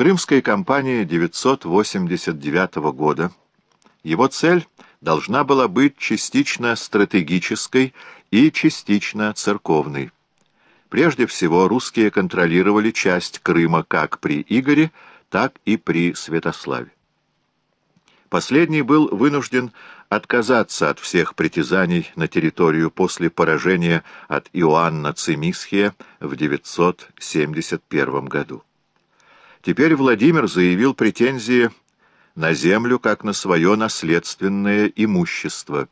Крымской кампании 989 года его цель должна была быть частично стратегической и частично церковной. Прежде всего, русские контролировали часть Крыма как при Игоре, так и при Святославе. Последний был вынужден отказаться от всех притязаний на территорию после поражения от Иоанна Цимисхия в 971 году. Теперь Владимир заявил претензии на землю как на свое наследственное имущество.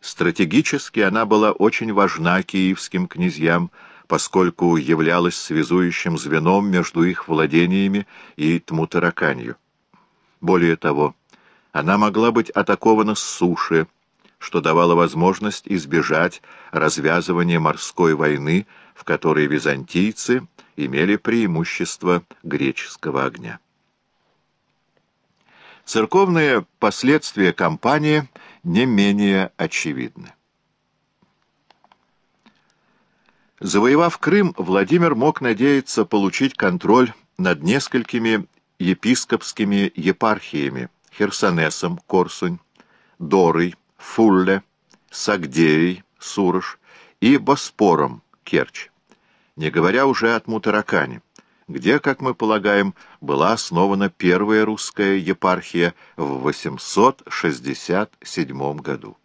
Стратегически она была очень важна киевским князьям, поскольку являлась связующим звеном между их владениями и Тмутараканью. Более того, она могла быть атакована с суши, что давало возможность избежать развязывания морской войны, в которой византийцы имели преимущество греческого огня. Церковные последствия кампании не менее очевидны. Завоевав Крым, Владимир мог надеяться получить контроль над несколькими епископскими епархиями Херсонесом, Корсунь, Дорой, Фулле, Сагдеей, Сурож и Боспором, Керчь, не говоря уже от Мутаракане, где, как мы полагаем, была основана первая русская епархия в 867 году.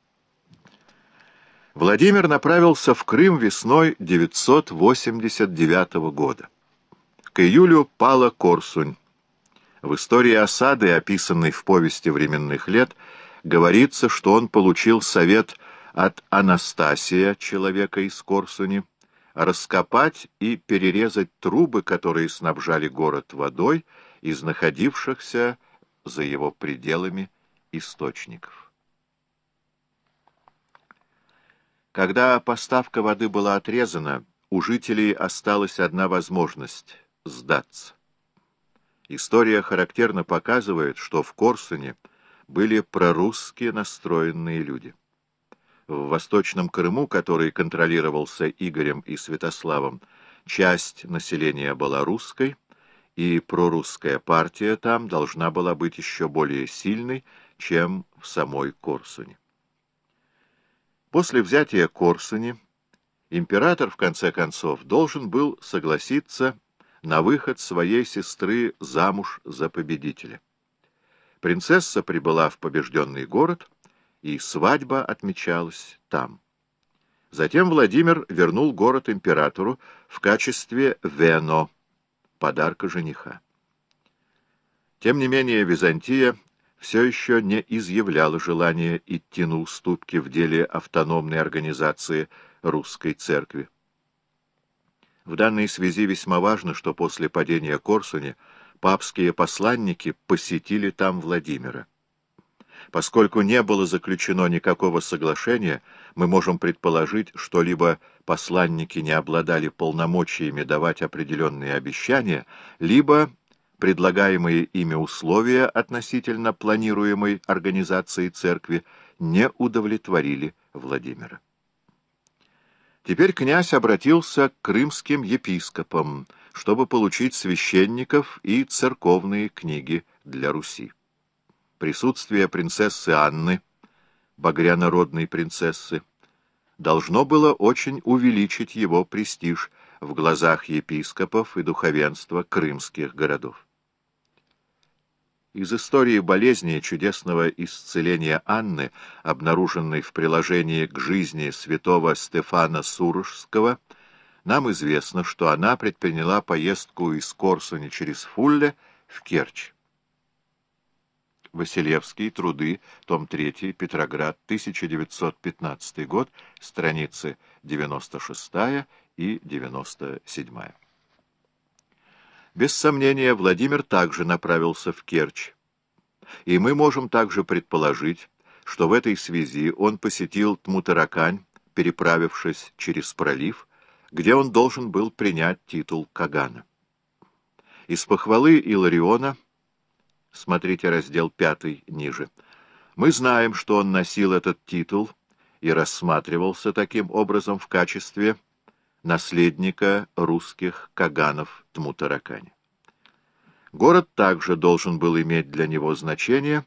Владимир направился в Крым весной 989 года. К июлю пала Корсунь. В истории осады, описанной в повести временных лет, говорится, что он получил совет от Анастасия, человека из Корсуни, раскопать и перерезать трубы, которые снабжали город водой из находившихся за его пределами источников. Когда поставка воды была отрезана, у жителей осталась одна возможность — сдаться. История характерно показывает, что в Корсуне были прорусски настроенные люди. В Восточном Крыму, который контролировался Игорем и Святославом, часть населения была русской, и прорусская партия там должна была быть еще более сильной, чем в самой Корсуне. После взятия Корсуни император, в конце концов, должен был согласиться на выход своей сестры замуж за победителя. Принцесса прибыла в побежденный город, и свадьба отмечалась там. Затем Владимир вернул город императору в качестве вено, подарка жениха. Тем не менее Византия все еще не изъявляла желания идти на уступки в деле автономной организации русской церкви. В данной связи весьма важно, что после падения Корсуни папские посланники посетили там Владимира. Поскольку не было заключено никакого соглашения, мы можем предположить, что либо посланники не обладали полномочиями давать определенные обещания, либо предлагаемые ими условия относительно планируемой организации церкви не удовлетворили Владимира. Теперь князь обратился к крымским епископам, чтобы получить священников и церковные книги для Руси. Присутствие принцессы Анны, багрянородной принцессы, должно было очень увеличить его престиж в глазах епископов и духовенства крымских городов. Из истории болезни чудесного исцеления Анны, обнаруженной в приложении к жизни святого Стефана Сурожского, нам известно, что она предприняла поездку из Корсуни через Фулле в Керчь. Василевский, труды, том 3, Петроград, 1915 год, страницы 96 и 97. Без сомнения, Владимир также направился в Керчь. И мы можем также предположить, что в этой связи он посетил Тмутаракань, переправившись через пролив, где он должен был принять титул Кагана. Из похвалы Илариона, смотрите раздел 5 ниже, мы знаем, что он носил этот титул и рассматривался таким образом в качестве наследника русских каганов Тмутаракани. Город также должен был иметь для него значение,